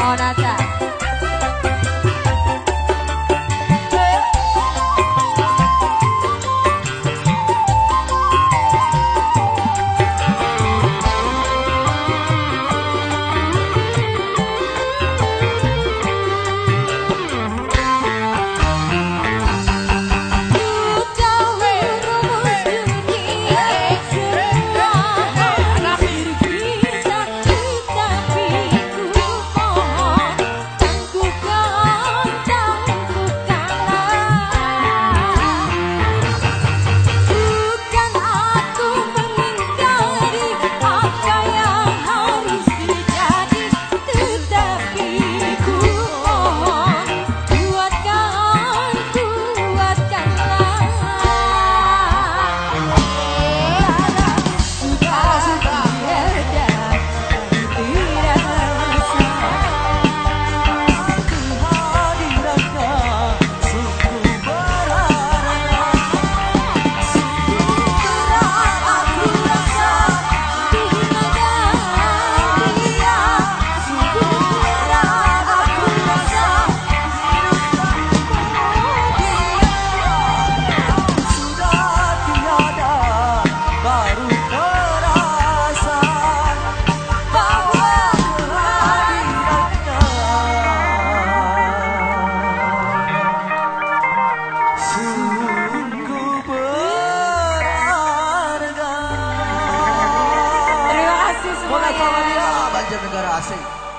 on attack. राज्य नगर आसे